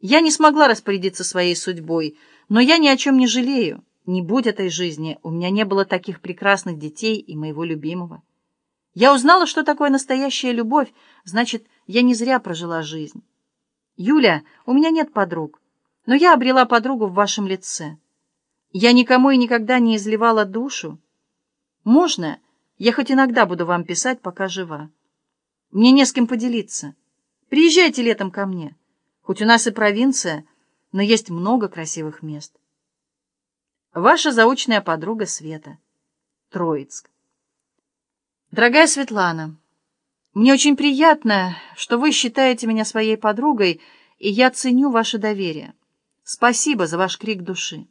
Я не смогла распорядиться своей судьбой, но я ни о чем не жалею. Не будь этой жизни, у меня не было таких прекрасных детей и моего любимого. Я узнала, что такое настоящая любовь, значит, я не зря прожила жизнь. Юля, у меня нет подруг, но я обрела подругу в вашем лице. Я никому и никогда не изливала душу. Можно, я хоть иногда буду вам писать, пока жива. Мне не с кем поделиться. Приезжайте летом ко мне. Хоть у нас и провинция, но есть много красивых мест. Ваша заочная подруга Света. Троицк. Дорогая Светлана, мне очень приятно, что вы считаете меня своей подругой, и я ценю ваше доверие. Спасибо за ваш крик души.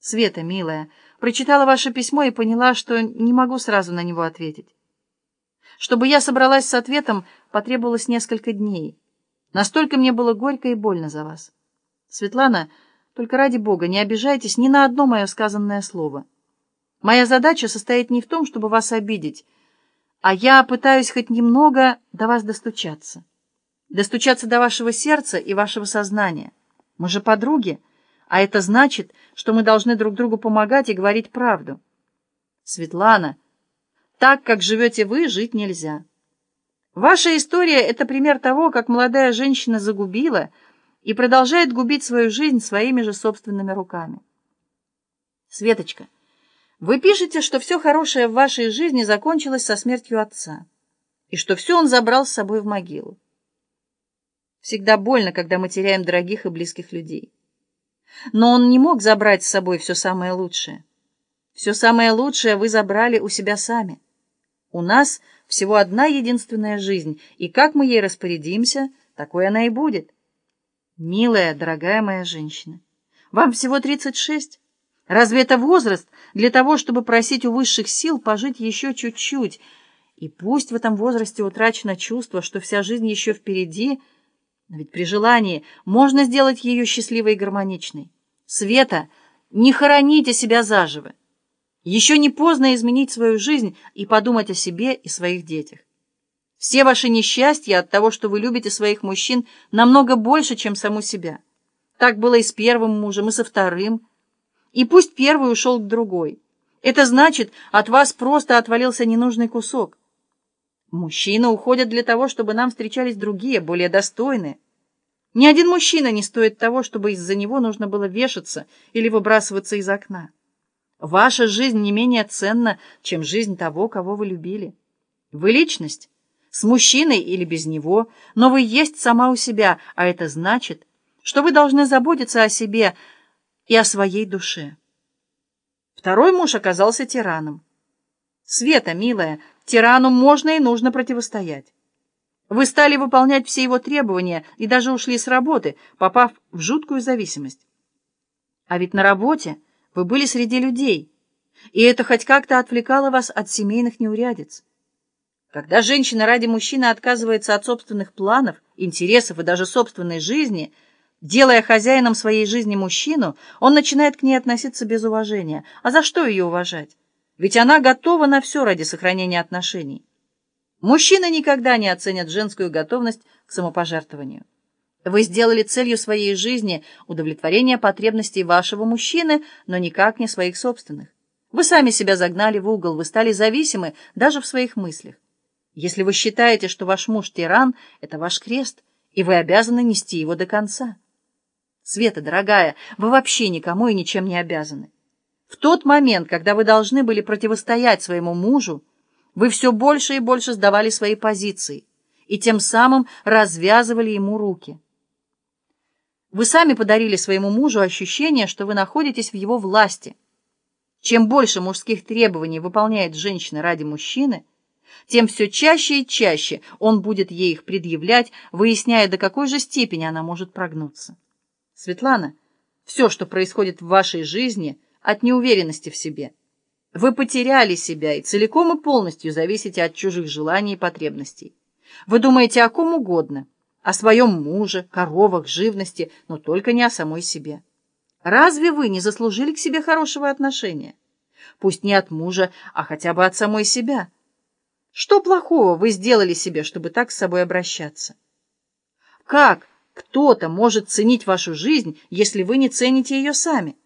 Света, милая, прочитала ваше письмо и поняла, что не могу сразу на него ответить. Чтобы я собралась с ответом, потребовалось несколько дней. Настолько мне было горько и больно за вас. Светлана, только ради Бога, не обижайтесь ни на одно мое сказанное слово. Моя задача состоит не в том, чтобы вас обидеть, а я пытаюсь хоть немного до вас достучаться. Достучаться до вашего сердца и вашего сознания. Мы же подруги, а это значит, что мы должны друг другу помогать и говорить правду. Светлана, так, как живете вы, жить нельзя. Ваша история — это пример того, как молодая женщина загубила и продолжает губить свою жизнь своими же собственными руками. Светочка, вы пишете, что все хорошее в вашей жизни закончилось со смертью отца, и что все он забрал с собой в могилу. Всегда больно, когда мы теряем дорогих и близких людей. Но он не мог забрать с собой все самое лучшее. Все самое лучшее вы забрали у себя сами. У нас всего одна единственная жизнь, и как мы ей распорядимся, такой она и будет. Милая, дорогая моя женщина, вам всего 36. Разве это возраст для того, чтобы просить у высших сил пожить еще чуть-чуть? И пусть в этом возрасте утрачено чувство, что вся жизнь еще впереди, но ведь при желании можно сделать ее счастливой и гармоничной. Света, не хороните себя заживо. Еще не поздно изменить свою жизнь и подумать о себе и своих детях. Все ваши несчастья от того, что вы любите своих мужчин, намного больше, чем саму себя. Так было и с первым мужем, и со вторым. И пусть первый ушел к другой. Это значит, от вас просто отвалился ненужный кусок. Мужчины уходят для того, чтобы нам встречались другие, более достойные. Ни один мужчина не стоит того, чтобы из-за него нужно было вешаться или выбрасываться из окна. Ваша жизнь не менее ценна, чем жизнь того, кого вы любили. Вы личность, с мужчиной или без него, но вы есть сама у себя, а это значит, что вы должны заботиться о себе и о своей душе. Второй муж оказался тираном. Света, милая, тирану можно и нужно противостоять. Вы стали выполнять все его требования и даже ушли с работы, попав в жуткую зависимость. А ведь на работе вы были среди людей, и это хоть как-то отвлекало вас от семейных неурядиц. Когда женщина ради мужчины отказывается от собственных планов, интересов и даже собственной жизни, делая хозяином своей жизни мужчину, он начинает к ней относиться без уважения. А за что ее уважать? Ведь она готова на все ради сохранения отношений. Мужчины никогда не оценят женскую готовность к самопожертвованию. Вы сделали целью своей жизни удовлетворение потребностей вашего мужчины, но никак не своих собственных. Вы сами себя загнали в угол, вы стали зависимы даже в своих мыслях. Если вы считаете, что ваш муж тиран, это ваш крест, и вы обязаны нести его до конца. Света, дорогая, вы вообще никому и ничем не обязаны. В тот момент, когда вы должны были противостоять своему мужу, вы все больше и больше сдавали свои позиции и тем самым развязывали ему руки. Вы сами подарили своему мужу ощущение, что вы находитесь в его власти. Чем больше мужских требований выполняет женщина ради мужчины, тем все чаще и чаще он будет ей их предъявлять, выясняя, до какой же степени она может прогнуться. Светлана, все, что происходит в вашей жизни, от неуверенности в себе. Вы потеряли себя и целиком и полностью зависите от чужих желаний и потребностей. Вы думаете о ком угодно – о своем муже, коровах, живности, но только не о самой себе. Разве вы не заслужили к себе хорошего отношения? Пусть не от мужа, а хотя бы от самой себя. Что плохого вы сделали себе, чтобы так с собой обращаться? Как кто-то может ценить вашу жизнь, если вы не цените ее сами.